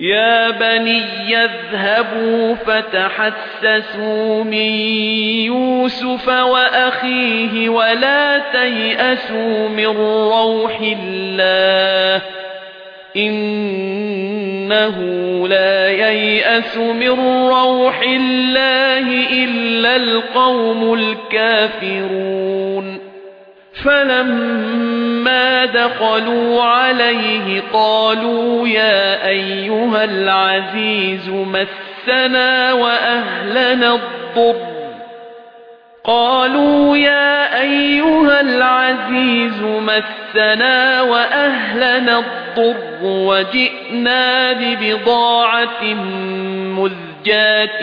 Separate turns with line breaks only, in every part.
يا بني يذهبوا فتحسسوا من يوسف وأخيه ولا تيأسوا من روح الله إنه لا ييأس من روح الله إلا القوم الكافرون فلما دخلوا عليه قالوا يا أيها العزيز مسنا وأهلنا الضر قالوا يا أيها العزيز مسنا وأهلنا الضر وجئنا ببضاعة مزجاة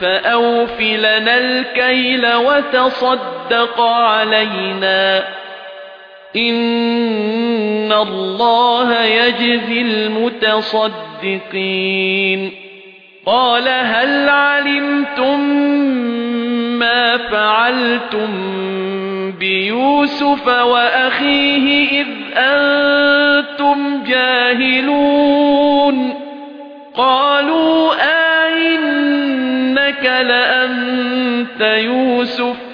فأوفلنا الكيل وتصدق علينا إن الله يجزي المتصدقين قال هل علمتم ما فعلتم بيوسف وأخيه إذ أنتم جاهلون قالوا آئنك لأنت يوسف